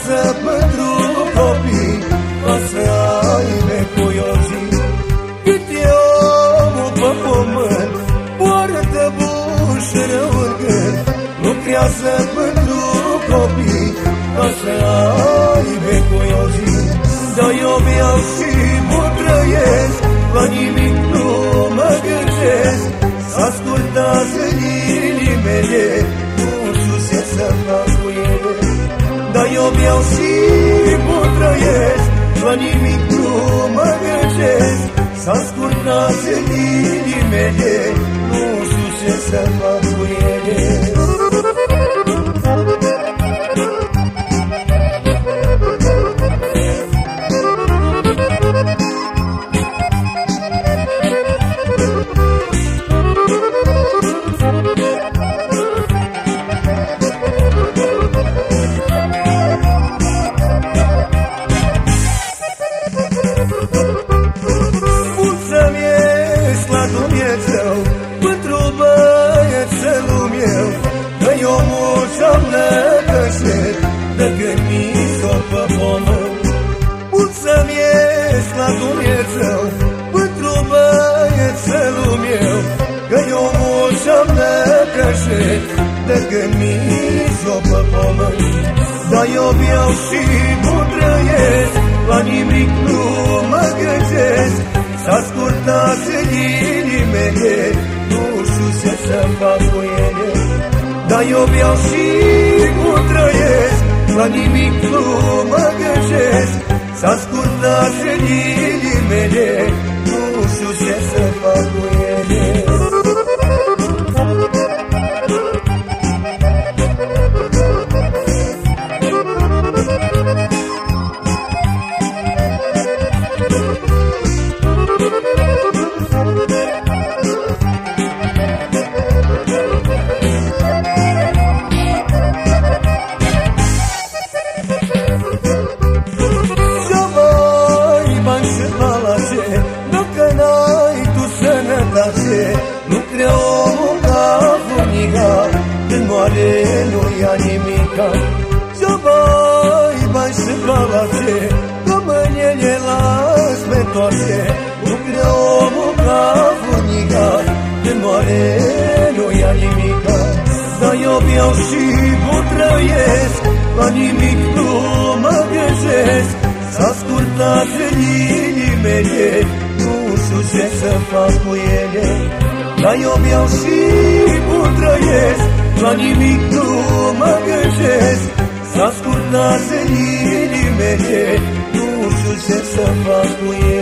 lucrează pentru copii Ca să aibă cu o zi Cât e omul pe pământ Poartă bun și rău în gând Lucrează pentru copii Ca să aibă cu o zi Dar eu beau și mă trăiesc La nimic nu inimele Nu știu Dumnezeu Pentru băiețelul meu Că eu mult și-am năcășit De când mi-s-o pe pământ. Dar eu beau și nu trăiesc La nimic nu mă gândesc S-a scurtat în inimele Nu știu ce să fac cu ele. Dar eu beau și nu trăiesc La nimic nu mă gândesc S-a scurtat în inimele nu ia nimica Și-o bai, bai și galace Că mâinile las pe toate. Nu crea omul ca furnica Când moare nu ia nimica. Dar eu beau și nu trăiesc La nimic nu mă găsesc S-a scurtat în inimele Nu știu ce să fac cu ele. Dar eu beau și nu trăiesc La nimic nu mă gândesc S-a scurtat în inimele Nu știu ce să fac cu ele